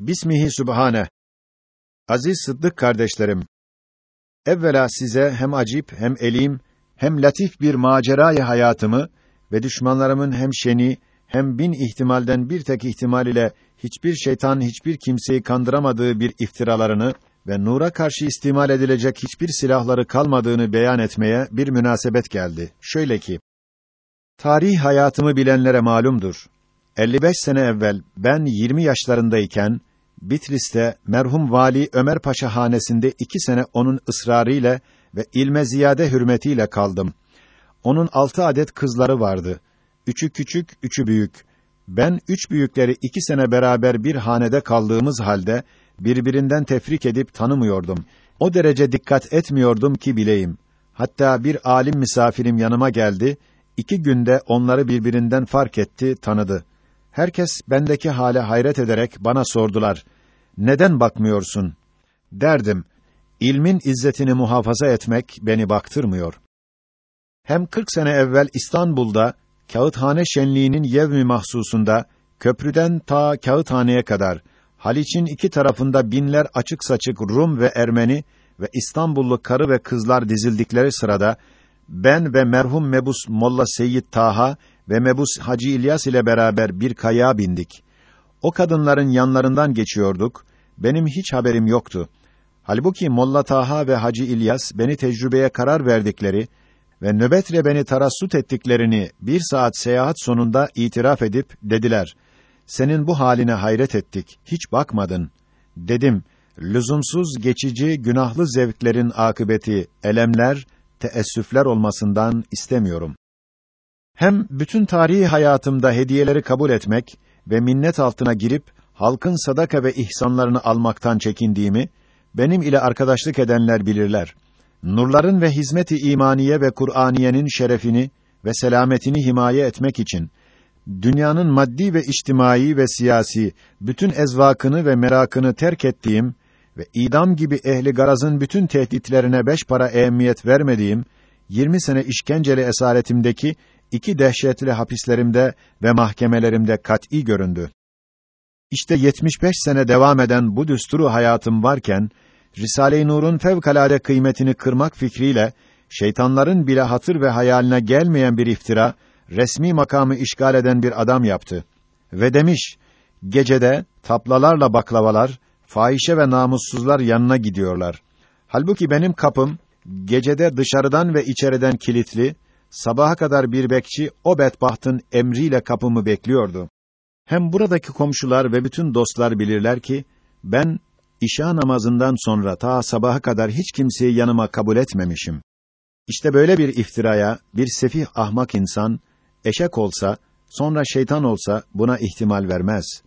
Bismihi Sübhane. Aziz Sıddık kardeşlerim. Evvela size hem acip hem elim hem latif bir macerayı hayatımı ve düşmanlarımın hem şeni hem bin ihtimalden bir tek ihtimal ile hiçbir şeytan hiçbir kimseyi kandıramadığı bir iftiralarını ve nura karşı istimal edilecek hiçbir silahları kalmadığını beyan etmeye bir münasebet geldi. Şöyle ki, tarih hayatımı bilenlere malumdur. 55 sene evvel ben 20 yaşlarındayken Bitlis'te merhum vali Ömer Paşa hanesinde iki sene onun ısrarıyla ve ilme ziyade hürmetiyle kaldım. Onun altı adet kızları vardı. Üçü küçük, üçü büyük. Ben üç büyükleri iki sene beraber bir hanede kaldığımız halde birbirinden tefrik edip tanımıyordum. O derece dikkat etmiyordum ki bileyim. Hatta bir alim misafirim yanıma geldi. İki günde onları birbirinden fark etti, tanıdı. Herkes bendeki hale hayret ederek bana sordular. Neden bakmıyorsun? Derdim. İlmin izzetini muhafaza etmek beni baktırmıyor. Hem 40 sene evvel İstanbul'da Kağıthane Şenliği'nin yevmi mahsusunda köprüden ta Kağıthane'ye kadar Haliç'in iki tarafında binler açık saçık Rum ve Ermeni ve İstanbullu karı ve kızlar dizildikleri sırada ben ve merhum Mebus Molla Seyyid Taha ve Mebus Hacı İlyas ile beraber bir kaya bindik. O kadınların yanlarından geçiyorduk. Benim hiç haberim yoktu. Halbuki Molla Taha ve Hacı İlyas beni tecrübeye karar verdikleri ve nöbetle beni tarassut ettiklerini bir saat seyahat sonunda itiraf edip dediler. Senin bu haline hayret ettik. Hiç bakmadın. Dedim. Lüzumsuz geçici günahlı zevklerin akıbeti elemler, teessüfler olmasından istemiyorum. Hem bütün tarihi hayatımda hediyeleri kabul etmek ve minnet altına girip halkın sadaka ve ihsanlarını almaktan çekindiğimi benim ile arkadaşlık edenler bilirler. Nurların ve hizmeti imaniye ve Kur'aniyenin şerefini ve selametini himaye etmek için dünyanın maddi ve içtimai ve siyasi bütün ezvakını ve merakını terk ettiğim ve idam gibi ehli garazın bütün tehditlerine beş para ehemmiyet vermediğim 20 sene işkenceli esaretimdeki iki dehşetli hapislerimde ve mahkemelerimde kat'î göründü. İşte 75 sene devam eden bu düsturu hayatım varken Risale-i Nur'un fevkalade kıymetini kırmak fikriyle şeytanların bile hatır ve hayaline gelmeyen bir iftira resmi makamı işgal eden bir adam yaptı ve demiş: Gecede taplalarla baklavalar, fahişe ve namussuzlar yanına gidiyorlar. Halbuki benim kapım gecede dışarıdan ve içeriden kilitli, sabaha kadar bir bekçi o bedbahtın emriyle kapımı bekliyordu. Hem buradaki komşular ve bütün dostlar bilirler ki ben İşa namazından sonra ta sabaha kadar hiç kimseyi yanıma kabul etmemişim. İşte böyle bir iftiraya bir sefih ahmak insan eşek olsa, sonra şeytan olsa buna ihtimal vermez.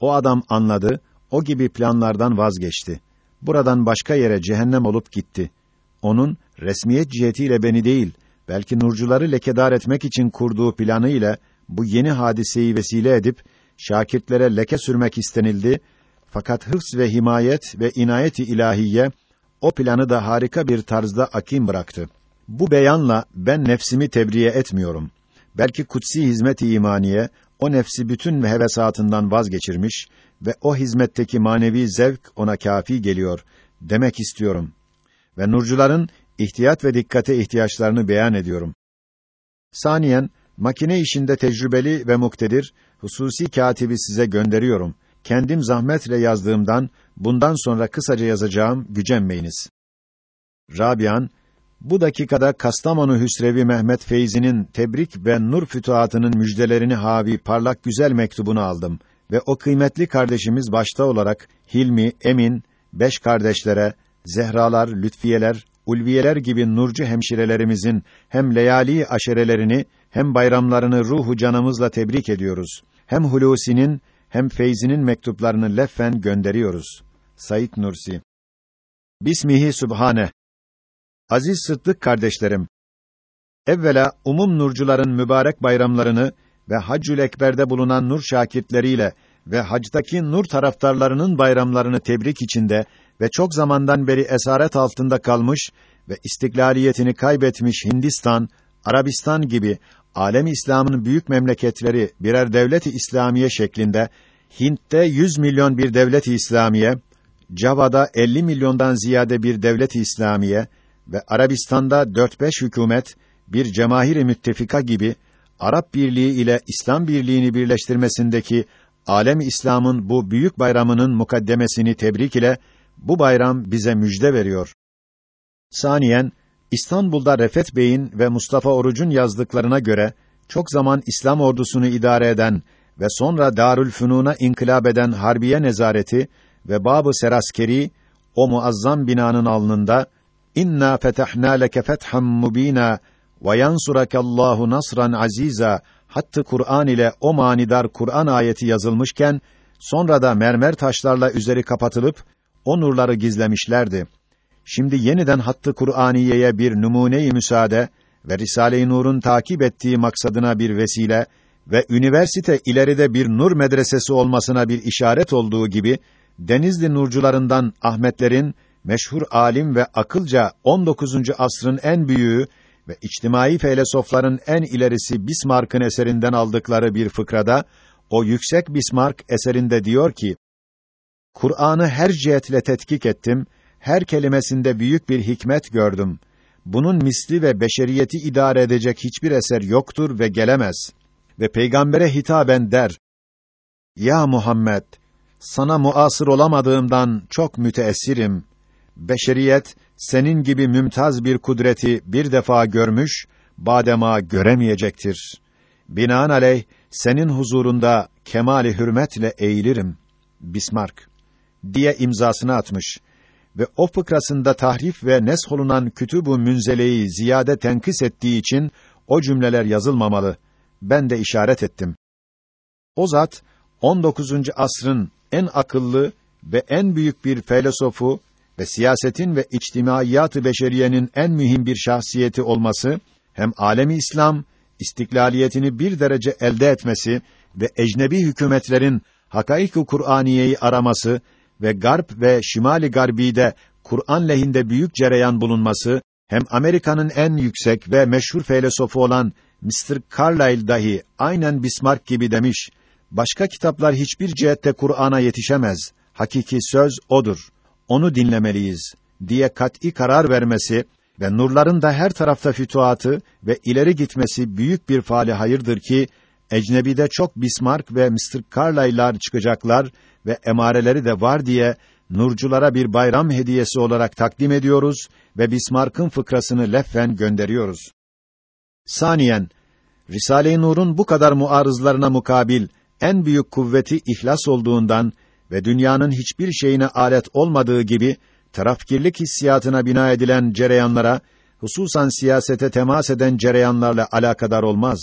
O adam anladı, o gibi planlardan vazgeçti. Buradan başka yere cehennem olup gitti. Onun resmiyet cihetiyle beni değil, belki nurcuları lekedar etmek için kurduğu planı ile bu yeni hadiseyi vesile edip şakirtlere leke sürmek istenildi fakat hıfz ve himayet ve inayeti ilahiye o planı da harika bir tarzda akim bıraktı. Bu beyanla ben nefsimi tebriye etmiyorum. Belki kutsi hizmet-i imaniye o nefsi bütün hevesatından vazgeçirmiş ve o hizmetteki manevi zevk ona kafi geliyor demek istiyorum. Ve nurcuların ihtiyat ve dikkate ihtiyaçlarını beyan ediyorum. Saniyen makine işinde tecrübeli ve muktedir hususi katibi size gönderiyorum kendim zahmetle yazdığımdan bundan sonra kısaca yazacağım gücenmeyiniz. Rabian bu dakikada Kastamonu Hüsrevi Mehmet Feyzi'nin tebrik ve nur fütuhatının müjdelerini havi parlak güzel mektubunu aldım ve o kıymetli kardeşimiz başta olarak Hilmi, Emin, beş kardeşlere, Zehralar, Lütfiyeler, Ulviyeler gibi nurcu hemşirelerimizin hem leyali aşerelerini hem bayramlarını ruhu canımızla tebrik ediyoruz. Hem Hulusi'nin hem Feyzi'nin mektuplarını leffen gönderiyoruz. Sayit Nursi Bismihi Sübhane Aziz Sıddık kardeşlerim, evvela umum nurcuların mübarek bayramlarını ve Haccül Ekber'de bulunan nur şakirtleriyle ve hacdaki nur taraftarlarının bayramlarını tebrik içinde ve çok zamandan beri esaret altında kalmış ve istiklaliyetini kaybetmiş Hindistan, Arabistan gibi alem İslam'ın büyük memleketleri birer devlet-i İslamiye şeklinde Hint'te 100 milyon bir devlet-i İslamiye, Java'da 50 milyondan ziyade bir devlet-i İslamiye ve Arabistan'da 4-5 hükümet, bir cemahir-i müttefika gibi Arap Birliği ile İslam Birliği'ni birleştirmesindeki alem İslam'ın bu büyük bayramının mukaddemesini tebrik ile bu bayram bize müjde veriyor. Saniyen İstanbul'da Refet Bey'in ve Mustafa Oruç'un yazdıklarına göre çok zaman İslam ordusunu idare eden ve sonra Darülfünun'a inkılap eden Harbiye Nezareti ve Babı Seraskeri o muazzam binanın alnında inna fetahna leke fethan mubina ve yansurakallahu nasran aziza hattı Kur'an ile o manidar Kur'an ayeti yazılmışken sonra da mermer taşlarla üzeri kapatılıp o nurları gizlemişlerdi. Şimdi yeniden hattı Kur'aniyeye bir numune-i müsaade ve Risale-i Nur'un takip ettiği maksadına bir vesile ve üniversite ileride bir nur medresesi olmasına bir işaret olduğu gibi Denizli nurcularından Ahmetlerin meşhur alim ve akılca 19. asrın en büyüğü ve içtimai felsefeler'in en ilerisi Bismarck'ın eserinden aldıkları bir fıkrada o yüksek Bismarck eserinde diyor ki: Kur'an'ı her cihetle tetkik ettim, her kelimesinde büyük bir hikmet gördüm. Bunun misli ve beşeriyeti idare edecek hiçbir eser yoktur ve gelemez. Ve peygambere hitaben der: Ya Muhammed, sana muasır olamadığımdan çok müteessirim. Beşeriyet senin gibi mümtaz bir kudreti bir defa görmüş, badema göremeyecektir. Binaenaleyh senin huzurunda kemali hürmetle eğilirim. Bismarck diye imzasını atmış ve o fıkrasında tahrif ve nesholunan kütüb-ü münzeleyi ziyade tenkis ettiği için o cümleler yazılmamalı. Ben de işaret ettim. O zat 19. asrın en akıllı ve en büyük bir filosofu ve siyasetin ve içtimaiyat-ı beşeriyenin en mühim bir şahsiyeti olması hem alemi İslam istiklaliyetini bir derece elde etmesi ve ecnebi hükümetlerin hakaik-ı Kur'aniyeyi araması ve garp ve şimali garbide Kur'an lehinde büyük cereyan bulunması hem Amerika'nın en yüksek ve meşhur filosofu olan Mr. Carlyle dahi aynen Bismarck gibi demiş. Başka kitaplar hiçbir cihette Kur'an'a yetişemez. Hakiki söz odur. Onu dinlemeliyiz diye kat'î karar vermesi ve nurların da her tarafta fütuhatı ve ileri gitmesi büyük bir faali hayırdır ki ecnebide çok Bismarck ve Mr. Carlyle'lar çıkacaklar ve emareleri de var diye nurculara bir bayram hediyesi olarak takdim ediyoruz ve Bismarck'ın fıkrasını leffen gönderiyoruz. Saniyen Risale-i Nur'un bu kadar muarızlarına mukabil en büyük kuvveti ihlas olduğundan ve dünyanın hiçbir şeyine alet olmadığı gibi tarafkirlik hissiyatına bina edilen cereyanlara, hususan siyasete temas eden cereyanlarla alakadar olmaz.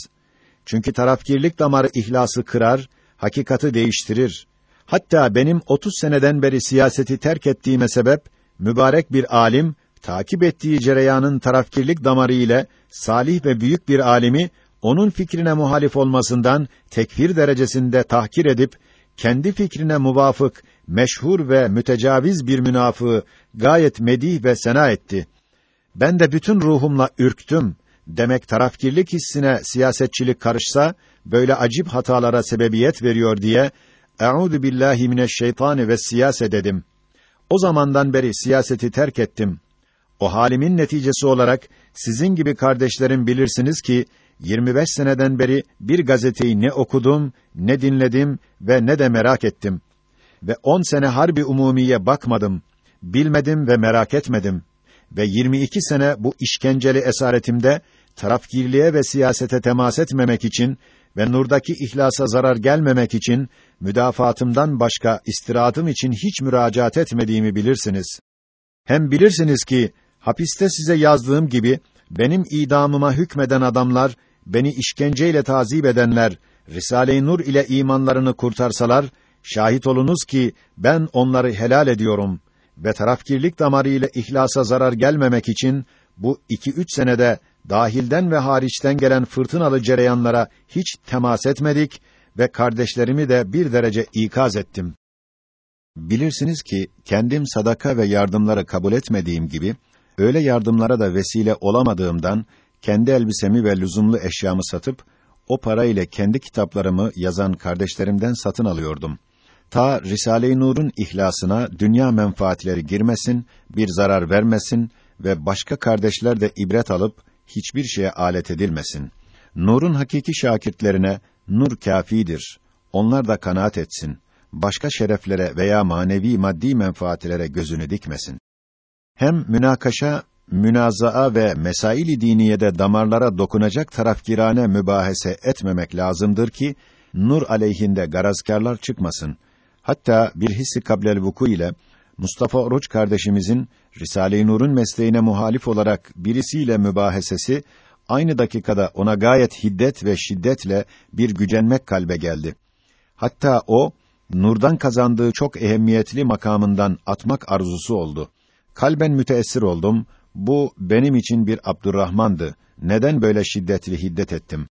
Çünkü tarafkirlik damarı ihlası kırar, hakikati değiştirir. Hatta benim 30 seneden beri siyaseti terk ettiğime sebep, mübarek bir alim, takip ettiği cereyanın tarafkirlik damarı ile salih ve büyük bir alimi onun fikrine muhalif olmasından tekfir derecesinde tahkir edip kendi fikrine muvafık, meşhur ve mütecaviz bir münafığı gayet medih ve sena etti. Ben de bütün ruhumla ürktüm. Demek tarafkirlik hissine siyasetçilik karışsa böyle acip hatalara sebebiyet veriyor diye Eûzü billahi mineşşeytani ve siyase dedim. O zamandan beri siyaseti terk ettim. O halimin neticesi olarak sizin gibi kardeşlerim bilirsiniz ki 25 seneden beri bir gazeteyi ne okudum, ne dinledim ve ne de merak ettim. Ve 10 sene harbi umumiye bakmadım, bilmedim ve merak etmedim. Ve 22 sene bu işkenceli esaretimde tarafgirliğe ve siyasete temas etmemek için ve nurdaki ihlasa zarar gelmemek için müdafaatımdan başka istirahatım için hiç müracaat etmediğimi bilirsiniz. Hem bilirsiniz ki hapiste size yazdığım gibi benim idamıma hükmeden adamlar beni işkenceyle tazip edenler Risale-i Nur ile imanlarını kurtarsalar şahit olunuz ki ben onları helal ediyorum ve tarafkirlik damarı ile ihlasa zarar gelmemek için bu iki üç senede dahilden ve hariçten gelen fırtınalı cereyanlara hiç temas etmedik ve kardeşlerimi de bir derece ikaz ettim. Bilirsiniz ki kendim sadaka ve yardımları kabul etmediğim gibi öyle yardımlara da vesile olamadığımdan kendi elbisemi ve lüzumlu eşyamı satıp o para ile kendi kitaplarımı yazan kardeşlerimden satın alıyordum. Ta Risale-i Nur'un ihlasına dünya menfaatleri girmesin, bir zarar vermesin ve başka kardeşler de ibret alıp hiçbir şeye alet edilmesin. Nur'un hakiki şakirtlerine nur kâfidir. Onlar da kanaat etsin. Başka şereflere veya manevi maddi menfaatlere gözünü dikmesin. Hem münakaşa, münazaa ve mesail-i diniyede damarlara dokunacak tarafgirane mübahese etmemek lazımdır ki nur aleyhinde garazkarlar çıkmasın. Hatta bir hissi kablel vuku ile Mustafa Oruç kardeşimizin Risale-i Nur'un mesleğine muhalif olarak birisiyle mübahesesi aynı dakikada ona gayet hiddet ve şiddetle bir gücenmek kalbe geldi. Hatta o nurdan kazandığı çok ehemmiyetli makamından atmak arzusu oldu. Kalben müteessir oldum. Bu benim için bir Abdurrahman'dı. Neden böyle şiddetli hiddet ettim?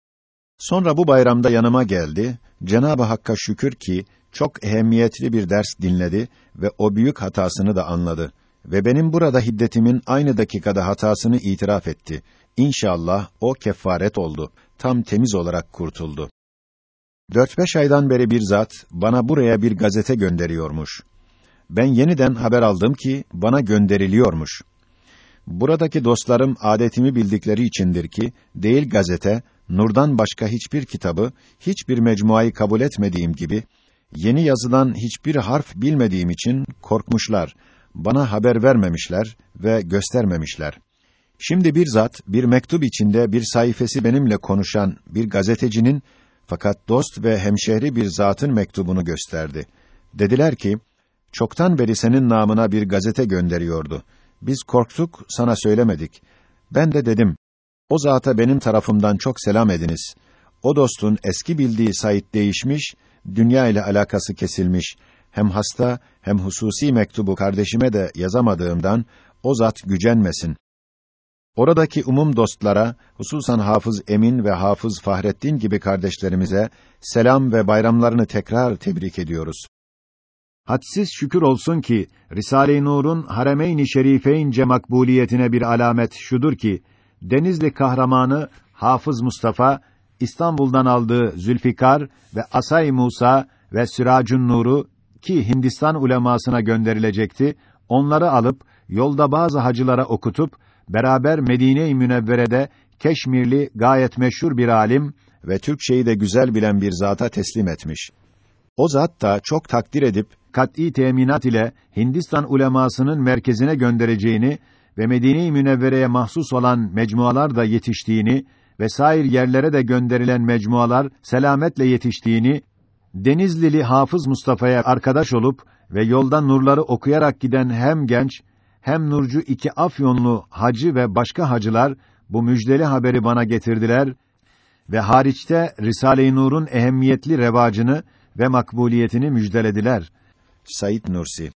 Sonra bu bayramda yanıma geldi. Cenab-ı Hakk'a şükür ki çok ehemmiyetli bir ders dinledi ve o büyük hatasını da anladı ve benim burada hiddetimin aynı dakikada hatasını itiraf etti. İnşallah o kefaret oldu. Tam temiz olarak kurtuldu. Dört beş aydan beri bir zat bana buraya bir gazete gönderiyormuş. Ben yeniden haber aldım ki bana gönderiliyormuş. Buradaki dostlarım adetimi bildikleri içindir ki değil gazete, nurdan başka hiçbir kitabı, hiçbir mecmuayı kabul etmediğim gibi yeni yazılan hiçbir harf bilmediğim için korkmuşlar. Bana haber vermemişler ve göstermemişler. Şimdi bir zat bir mektup içinde bir sayfası benimle konuşan bir gazetecinin fakat dost ve hemşehri bir zatın mektubunu gösterdi. Dediler ki, çoktan beri senin namına bir gazete gönderiyordu. Biz korktuk, sana söylemedik. Ben de dedim, o zata benim tarafımdan çok selam ediniz. O dostun eski bildiği Said değişmiş, dünya ile alakası kesilmiş. Hem hasta, hem hususi mektubu kardeşime de yazamadığımdan, o zat gücenmesin. Oradaki umum dostlara, hususan Hafız Emin ve Hafız Fahrettin gibi kardeşlerimize selam ve bayramlarını tekrar tebrik ediyoruz. Hadsiz şükür olsun ki Risale-i Nur'un Haremeyn-i Şerifeynce makbuliyetine bir alamet şudur ki Denizli kahramanı Hafız Mustafa İstanbul'dan aldığı Zülfikar ve Asay Musa ve Siracun Nur'u ki Hindistan ulemasına gönderilecekti, onları alıp yolda bazı hacılara okutup beraber Medine-i Münevvere'de Keşmirli gayet meşhur bir alim ve Türkçeyi de güzel bilen bir zata teslim etmiş. O zat da çok takdir edip kat'î teminat ile Hindistan ulemasının merkezine göndereceğini ve Medine-i Münevvere'ye mahsus olan mecmualar da yetiştiğini ve sair yerlere de gönderilen mecmualar selametle yetiştiğini Denizlili Hafız Mustafa'ya arkadaş olup ve yoldan nurları okuyarak giden hem genç hem nurcu iki Afyonlu hacı ve başka hacılar bu müjdeli haberi bana getirdiler ve hariçte Risale-i Nur'un ehemmiyetli revacını ve makbuliyetini müjdelediler. Said Nursi